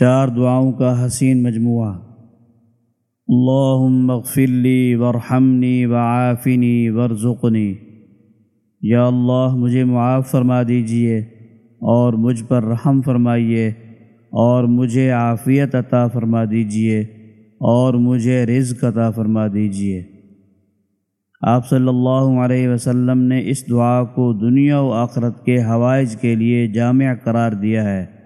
چار دعاؤں کا حسین مجموعہ۔ اللہم اغفر لی ورحمنی وعافنی ورزقنی یا اللہ مجھے معاف فرما دیجیے اور مجھ پر رحم فرمائیے اور مجھے عافیت عطا فرما دیجیے اور مجھے رزق عطا فرما دیجیے۔ آپ صلی اللہ علیہ وسلم نے اس دعا کو دنیا و آخرت کے حوائج کے لیے جامع قرار دیا ہے۔